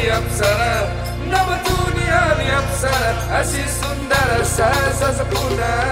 आली अप्सरा नवतुनी आली अप्सरा अशी सुंदर सास पुन्हा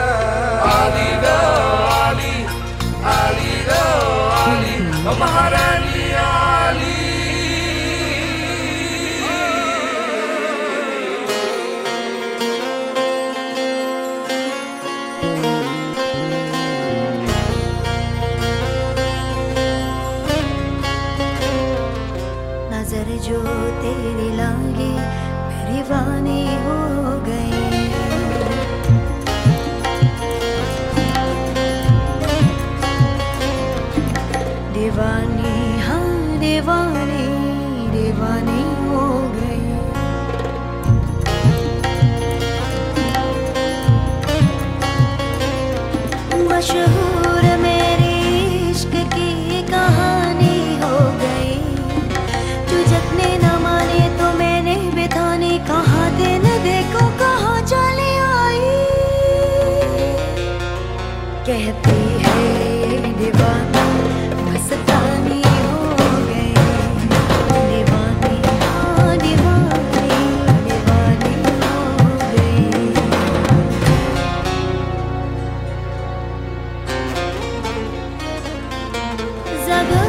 दीवानी हाँ दीवानी दीवानी हो गई मशहूर मेरी इश्क की कहानी हो गई। जतने न माने तो मैंने बिताने, कहा दिन देखो, कहा चली आई। कहती sabır